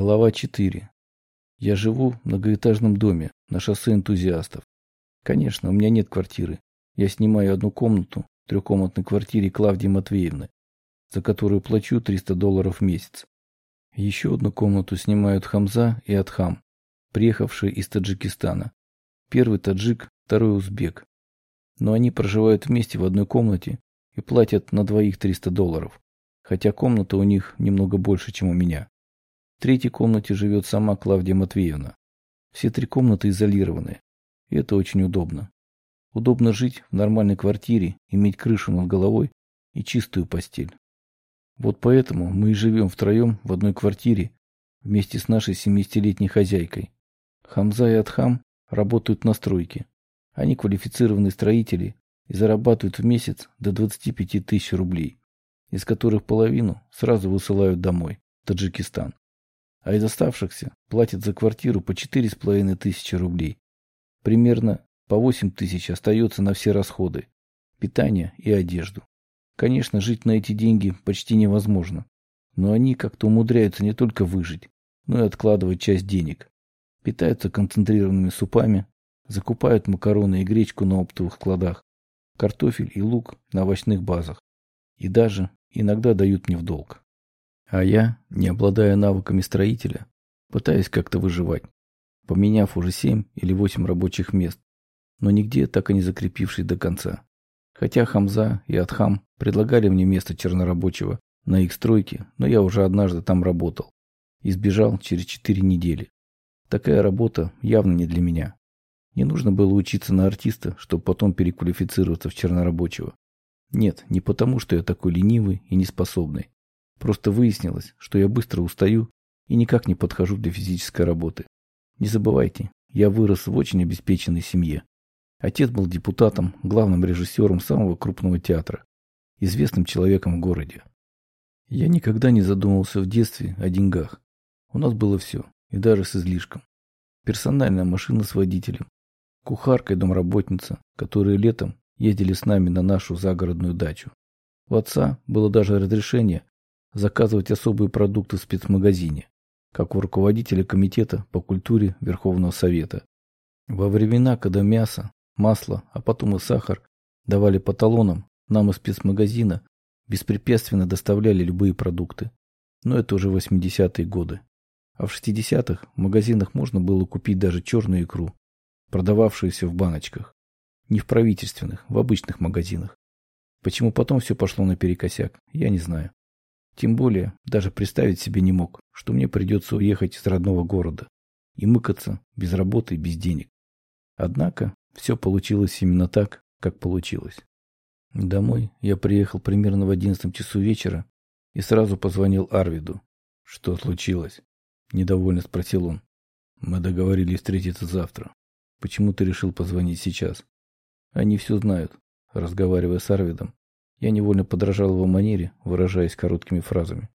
Глава 4. Я живу в многоэтажном доме на шоссе энтузиастов. Конечно, у меня нет квартиры. Я снимаю одну комнату в трехкомнатной квартире Клавдии Матвеевны, за которую плачу 300 долларов в месяц. Еще одну комнату снимают Хамза и Адхам, приехавшие из Таджикистана. Первый таджик, второй узбек. Но они проживают вместе в одной комнате и платят на двоих 300 долларов, хотя комната у них немного больше, чем у меня. В третьей комнате живет сама Клавдия Матвеевна. Все три комнаты изолированы, и это очень удобно. Удобно жить в нормальной квартире, иметь крышу над головой и чистую постель. Вот поэтому мы и живем втроем в одной квартире вместе с нашей 70-летней хозяйкой. Хамза и Адхам работают на стройке. Они квалифицированные строители и зарабатывают в месяц до 25 тысяч рублей, из которых половину сразу высылают домой, в Таджикистан. А из оставшихся платят за квартиру по 4,5 тысячи рублей. Примерно по 8 тысяч остается на все расходы, питание и одежду. Конечно, жить на эти деньги почти невозможно, но они как-то умудряются не только выжить, но и откладывать часть денег. Питаются концентрированными супами, закупают макароны и гречку на оптовых складах, картофель и лук на овощных базах. И даже иногда дают мне в долг. А я, не обладая навыками строителя, пытаюсь как-то выживать, поменяв уже семь или восемь рабочих мест, но нигде так и не закрепившись до конца. Хотя Хамза и Адхам предлагали мне место чернорабочего на их стройке, но я уже однажды там работал. И сбежал через четыре недели. Такая работа явно не для меня. Не нужно было учиться на артиста, чтобы потом переквалифицироваться в чернорабочего. Нет, не потому, что я такой ленивый и неспособный. Просто выяснилось, что я быстро устаю и никак не подхожу для физической работы. Не забывайте, я вырос в очень обеспеченной семье. Отец был депутатом, главным режиссером самого крупного театра, известным человеком в городе. Я никогда не задумывался в детстве о деньгах. У нас было все, и даже с излишком. Персональная машина с водителем, кухарка и домработница, которые летом ездили с нами на нашу загородную дачу. У отца было даже разрешение заказывать особые продукты в спецмагазине, как у руководителя комитета по культуре Верховного Совета. Во времена, когда мясо, масло, а потом и сахар давали по талонам, нам из спецмагазина беспрепятственно доставляли любые продукты. Но это уже 80-е годы. А в 60-х в магазинах можно было купить даже черную икру, продававшуюся в баночках. Не в правительственных, в обычных магазинах. Почему потом все пошло наперекосяк, я не знаю. Тем более, даже представить себе не мог, что мне придется уехать из родного города и мыкаться без работы и без денег. Однако, все получилось именно так, как получилось. Домой я приехал примерно в одиннадцатом часу вечера и сразу позвонил Арвиду. «Что случилось?» – недовольно спросил он. «Мы договорились встретиться завтра. Почему ты решил позвонить сейчас?» «Они все знают», – разговаривая с Арвидом. Я невольно подражал его манере, выражаясь короткими фразами.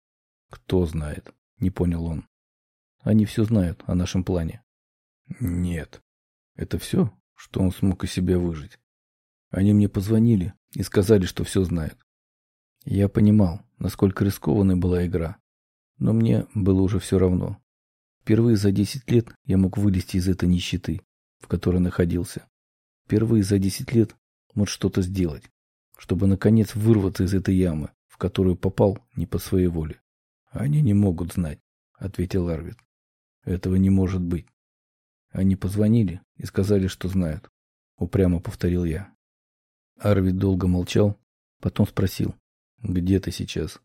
«Кто знает?» – не понял он. «Они все знают о нашем плане». «Нет. Это все?» что он смог из себя выжить. Они мне позвонили и сказали, что все знают. Я понимал, насколько рискованной была игра, но мне было уже все равно. Впервые за 10 лет я мог вылезти из этой нищеты, в которой находился. Впервые за 10 лет мог что-то сделать, чтобы наконец вырваться из этой ямы, в которую попал не по своей воле. Они не могут знать, ответил Арвид. Этого не может быть. Они позвонили и сказали, что знают. Упрямо повторил я. Арвид долго молчал, потом спросил. Где ты сейчас?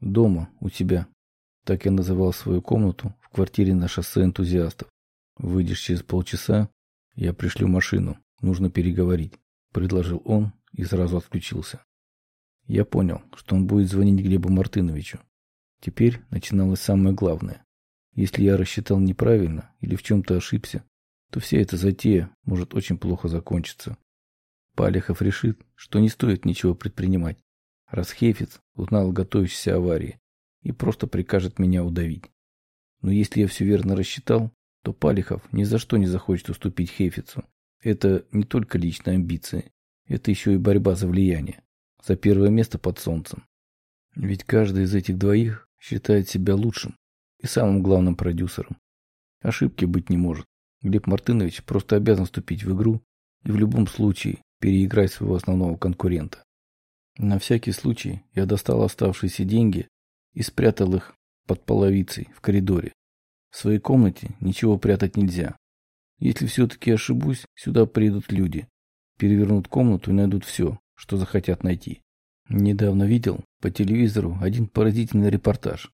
Дома, у тебя. Так я называл свою комнату в квартире на шоссе энтузиастов. Выйдешь через полчаса, я пришлю машину. Нужно переговорить. Предложил он и сразу отключился. Я понял, что он будет звонить Глебу Мартыновичу. Теперь начиналось самое главное. Если я рассчитал неправильно или в чем-то ошибся, то вся эта затея может очень плохо закончиться. Палихов решит, что не стоит ничего предпринимать, раз Хефиц узнал о готовящейся аварии и просто прикажет меня удавить. Но если я все верно рассчитал, то Палихов ни за что не захочет уступить Хефицу. Это не только личные амбиции, это еще и борьба за влияние, за первое место под солнцем. Ведь каждый из этих двоих считает себя лучшим и самым главным продюсером. Ошибки быть не может. Глеб Мартынович просто обязан вступить в игру и в любом случае переиграть своего основного конкурента. На всякий случай я достал оставшиеся деньги и спрятал их под половицей в коридоре. В своей комнате ничего прятать нельзя. Если все-таки ошибусь, сюда придут люди, перевернут комнату и найдут все, что захотят найти. Недавно видел по телевизору один поразительный репортаж.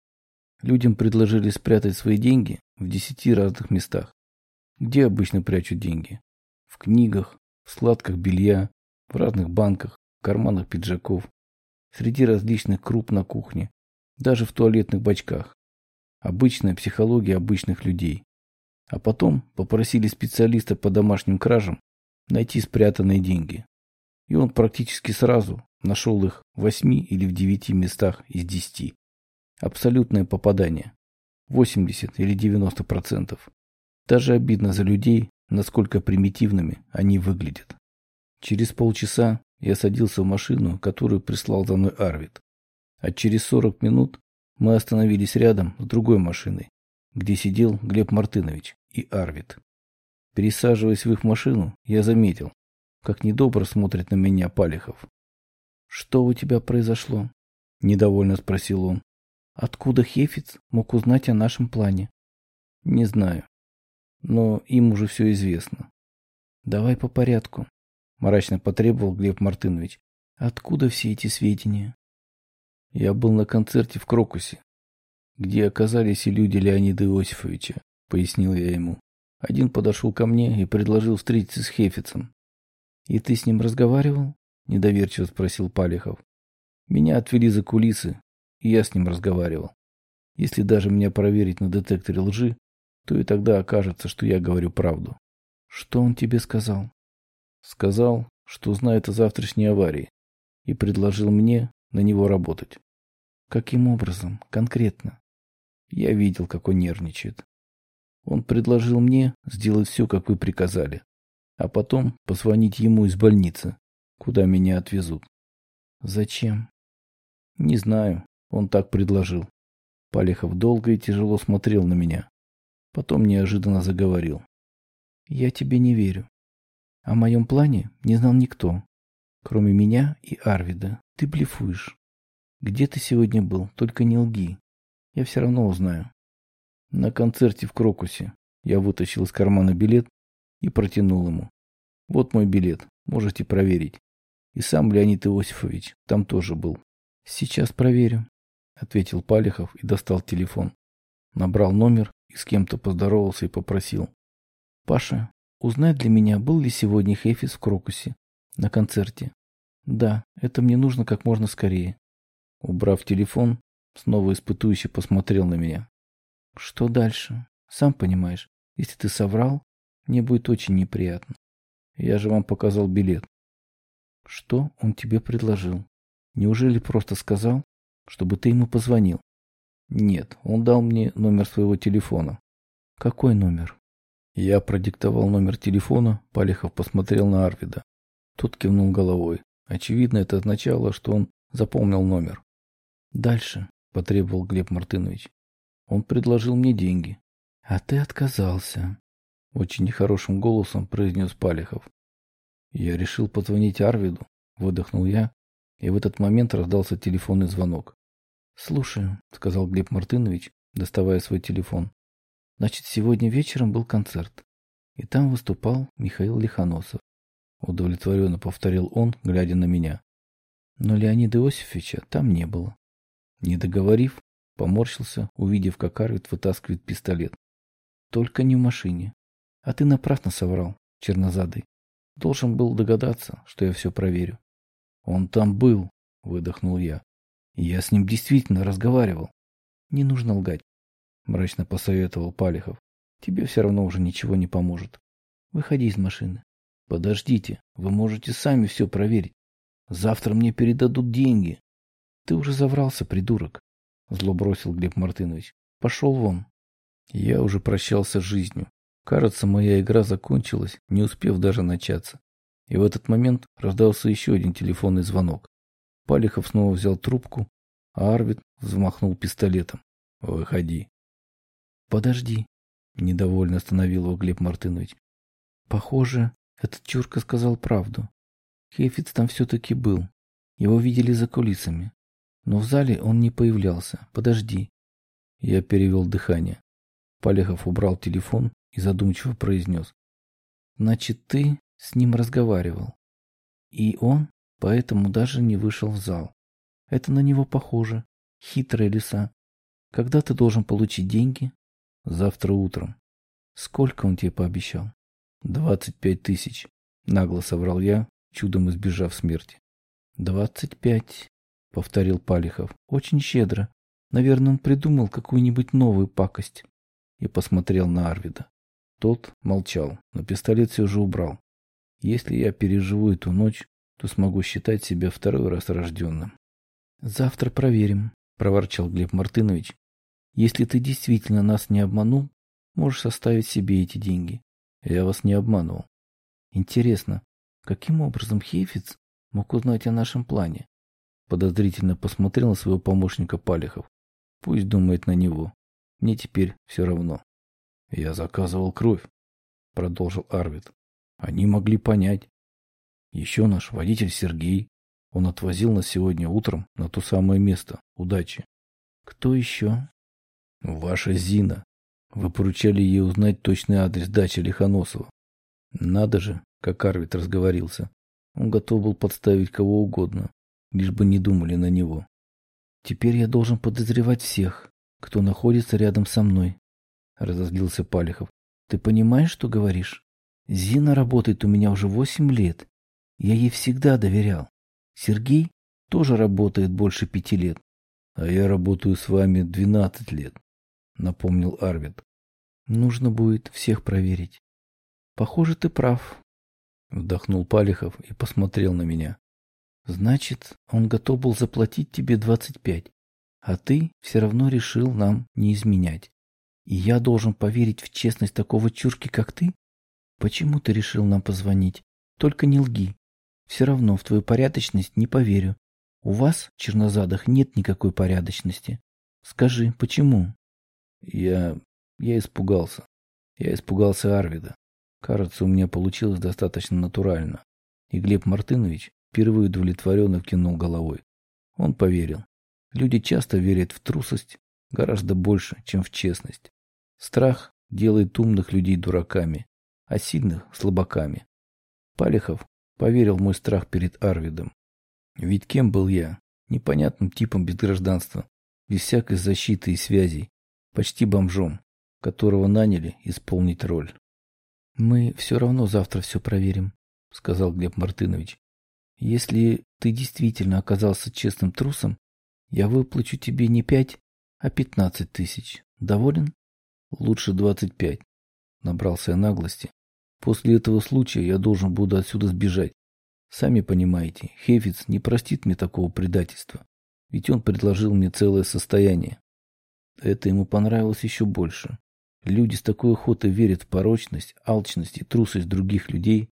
Людям предложили спрятать свои деньги в десяти разных местах. Где обычно прячут деньги? В книгах, в складках белья, в разных банках, в карманах пиджаков, среди различных круп на кухне, даже в туалетных бачках. Обычная психология обычных людей. А потом попросили специалиста по домашним кражам найти спрятанные деньги. И он практически сразу нашел их в восьми или в девяти местах из десяти. Абсолютное попадание. 80 или 90 процентов. Даже обидно за людей, насколько примитивными они выглядят. Через полчаса я садился в машину, которую прислал за мной Арвид. А через 40 минут мы остановились рядом с другой машиной, где сидел Глеб Мартынович и Арвид. Пересаживаясь в их машину, я заметил, как недобро смотрит на меня Палихов. «Что у тебя произошло?» – недовольно спросил он. «Откуда Хефиц мог узнать о нашем плане?» «Не знаю. Но им уже все известно». «Давай по порядку», – мрачно потребовал Глеб Мартынович. «Откуда все эти сведения?» «Я был на концерте в Крокусе, где оказались и люди Леонида Иосифовича», – пояснил я ему. Один подошел ко мне и предложил встретиться с Хефицем. «И ты с ним разговаривал?» — недоверчиво спросил Палихов. Меня отвели за кулисы, и я с ним разговаривал. Если даже меня проверить на детекторе лжи, то и тогда окажется, что я говорю правду. Что он тебе сказал? Сказал, что знает о завтрашней аварии, и предложил мне на него работать. Каким образом? Конкретно? Я видел, как он нервничает. Он предложил мне сделать все, как вы приказали, а потом позвонить ему из больницы, куда меня отвезут. Зачем? Не знаю, он так предложил. Палехов долго и тяжело смотрел на меня. Потом неожиданно заговорил. Я тебе не верю. О моем плане не знал никто, кроме меня и Арвида. Ты блефуешь. Где ты сегодня был? Только не лги. Я все равно узнаю. На концерте в Крокусе я вытащил из кармана билет и протянул ему. Вот мой билет, можете проверить. И сам Леонид Иосифович там тоже был. Сейчас проверю, ответил Палихов и достал телефон. Набрал номер и с кем-то поздоровался и попросил. Паша, узнай для меня, был ли сегодня Хефис в Крокусе на концерте. Да, это мне нужно как можно скорее. Убрав телефон, снова испытующе посмотрел на меня. Что дальше? Сам понимаешь, если ты соврал, мне будет очень неприятно. Я же вам показал билет. Что он тебе предложил? Неужели просто сказал, чтобы ты ему позвонил? Нет, он дал мне номер своего телефона. Какой номер? Я продиктовал номер телефона, Палихов посмотрел на Арвида. Тот кивнул головой. Очевидно, это означало, что он запомнил номер. Дальше, потребовал Глеб Мартынович. Он предложил мне деньги. А ты отказался. Очень нехорошим голосом произнес Палихов. Я решил позвонить Арвиду, выдохнул я, и в этот момент раздался телефонный звонок. «Слушаю», — сказал Глеб Мартынович, доставая свой телефон. «Значит, сегодня вечером был концерт, и там выступал Михаил Лихоносов». Удовлетворенно повторил он, глядя на меня. Но Леонида Иосифовича там не было. Не договорив, поморщился, увидев, как Арвид вытаскивает пистолет. «Только не в машине. А ты напрасно соврал, чернозадый. Должен был догадаться, что я все проверю. Он там был, выдохнул я. Я с ним действительно разговаривал. Не нужно лгать, мрачно посоветовал Палихов. Тебе все равно уже ничего не поможет. Выходи из машины. Подождите, вы можете сами все проверить. Завтра мне передадут деньги. Ты уже заврался, придурок. Зло бросил Глеб Мартынович. Пошел вон. Я уже прощался с жизнью. Кажется, моя игра закончилась, не успев даже начаться. И в этот момент раздался еще один телефонный звонок. Палихов снова взял трубку, а Арвид взмахнул пистолетом. «Выходи». Подожди. Недовольно остановил его Глеб Мартынович. Похоже, этот чурка сказал правду. Хейфиц там все-таки был. Его видели за кулисами. Но в зале он не появлялся. Подожди. Я перевел дыхание. Палехов убрал телефон и задумчиво произнес. Значит, ты с ним разговаривал. И он поэтому даже не вышел в зал. Это на него похоже. Хитрая лиса. Когда ты должен получить деньги? Завтра утром. Сколько он тебе пообещал? Двадцать пять тысяч. Нагло соврал я, чудом избежав смерти. Двадцать пять, повторил Палихов. Очень щедро. Наверное, он придумал какую-нибудь новую пакость. И посмотрел на Арвида. Тот молчал, но пистолет все же убрал. Если я переживу эту ночь, то смогу считать себя второй раз рожденным. «Завтра проверим», — проворчал Глеб Мартынович. «Если ты действительно нас не обманул, можешь оставить себе эти деньги. Я вас не обманывал. Интересно, каким образом Хейфиц мог узнать о нашем плане?» Подозрительно посмотрел на своего помощника Палихов. Пусть думает на него. Мне теперь все равно. Я заказывал кровь, продолжил Арвид. Они могли понять. Еще наш водитель Сергей. Он отвозил нас сегодня утром на то самое место. Удачи. Кто еще? Ваша Зина. Вы поручали ей узнать точный адрес дачи Лихоносова. Надо же, как Арвид разговорился. Он готов был подставить кого угодно, лишь бы не думали на него. Теперь я должен подозревать всех, кто находится рядом со мной, разозлился Палихов. Ты понимаешь, что говоришь? Зина работает у меня уже восемь лет. Я ей всегда доверял. Сергей тоже работает больше пяти лет. А я работаю с вами двенадцать лет, напомнил Арвид. Нужно будет всех проверить. Похоже, ты прав. Вдохнул Палихов и посмотрел на меня. Значит, он готов был заплатить тебе двадцать пять, а ты все равно решил нам не изменять. И я должен поверить в честность такого чурки, как ты? Почему ты решил нам позвонить? Только не лги. Все равно в твою порядочность не поверю. У вас, чернозадах, нет никакой порядочности. Скажи, почему? Я... я испугался. Я испугался Арвида. Кажется, у меня получилось достаточно натурально. И Глеб Мартынович впервые удовлетворенно кинул головой. Он поверил. Люди часто верят в трусость гораздо больше, чем в честность. Страх делает умных людей дураками, а сильных – слабаками. Палихов поверил в мой страх перед Арвидом. Ведь кем был я? Непонятным типом без гражданства, без всякой защиты и связей, почти бомжом, которого наняли исполнить роль. «Мы все равно завтра все проверим», — сказал Глеб Мартынович. «Если ты действительно оказался честным трусом, я выплачу тебе не пять, а пятнадцать тысяч. Доволен?» Лучше двадцать пять. Набрался я наглости. После этого случая я должен буду отсюда сбежать. Сами понимаете, Хефиц не простит мне такого предательства. Ведь он предложил мне целое состояние. Это ему понравилось еще больше. Люди с такой охотой верят в порочность, алчность и трусость других людей,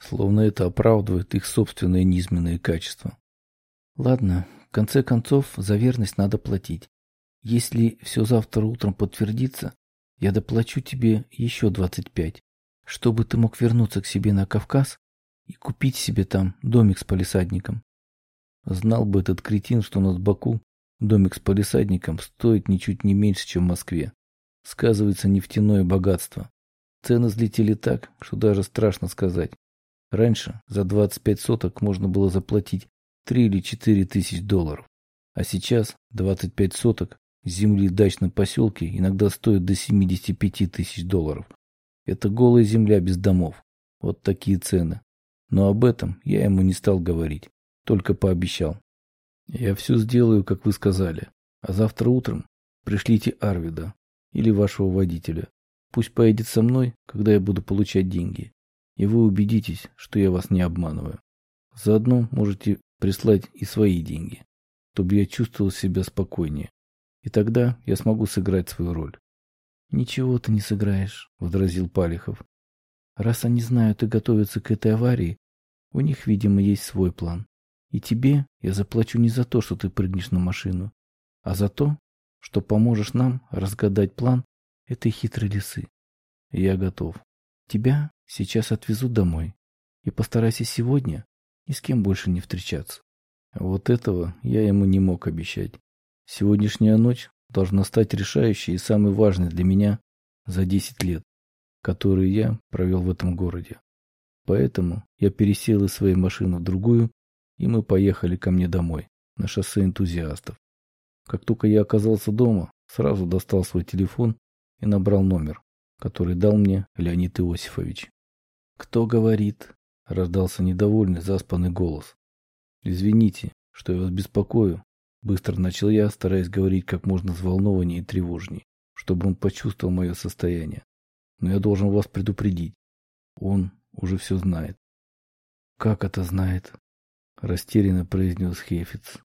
словно это оправдывает их собственные низменные качества. Ладно, в конце концов, за верность надо платить. Если все завтра утром подтвердится, я доплачу тебе еще двадцать пять, чтобы ты мог вернуться к себе на Кавказ и купить себе там домик с палисадником. Знал бы этот кретин, что у нас в Баку домик с палисадником стоит ничуть не меньше, чем в Москве. Сказывается нефтяное богатство. Цены взлетели так, что даже страшно сказать. Раньше за 25 соток можно было заплатить 3 или 4 тысяч долларов. А сейчас 25 соток Земли в дачном поселке иногда стоят до 75 тысяч долларов. Это голая земля без домов. Вот такие цены. Но об этом я ему не стал говорить, только пообещал. Я все сделаю, как вы сказали. А завтра утром пришлите Арвида или вашего водителя. Пусть поедет со мной, когда я буду получать деньги. И вы убедитесь, что я вас не обманываю. Заодно можете прислать и свои деньги, чтобы я чувствовал себя спокойнее. И тогда я смогу сыграть свою роль. «Ничего ты не сыграешь», — возразил Палихов. «Раз они знают и готовятся к этой аварии, у них, видимо, есть свой план. И тебе я заплачу не за то, что ты прыгнешь на машину, а за то, что поможешь нам разгадать план этой хитрой лисы. Я готов. Тебя сейчас отвезут домой. И постарайся сегодня ни с кем больше не встречаться. Вот этого я ему не мог обещать. Сегодняшняя ночь должна стать решающей и самой важной для меня за 10 лет, которые я провел в этом городе. Поэтому я пересел из своей машины в другую, и мы поехали ко мне домой, на шоссе энтузиастов. Как только я оказался дома, сразу достал свой телефон и набрал номер, который дал мне Леонид Иосифович. «Кто говорит?» — раздался недовольный, заспанный голос. «Извините, что я вас беспокою», — быстро начал я, стараясь говорить как можно взволнованнее и тревожней, чтобы он почувствовал мое состояние. «Но я должен вас предупредить. Он уже все знает». «Как это знает?» — растерянно произнес Хефиц.